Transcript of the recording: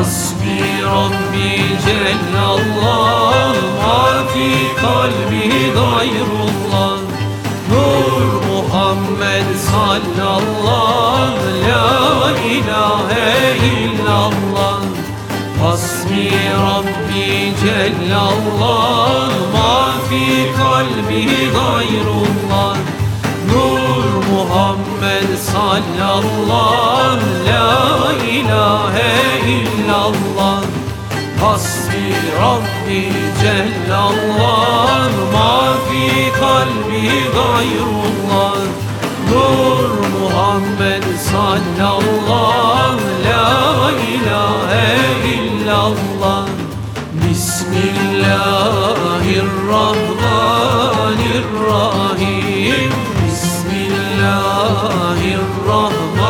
Hasbi Rabbi Cellallah Ma fi kalbi gayrullah. Nur Muhammed sallallah La ilahe illallah. Hasbi Rabbi Cellallah Ma fi kalbi gayrullah. Nur Muhammed sallallah La Hasbi Rabbi Cellallah Ma fi kalbi gayrullah. Nur Muhammed sallallah La ilahe illallah. Bismillahirrahmanirrahim. Bismillahirrahmanirrahim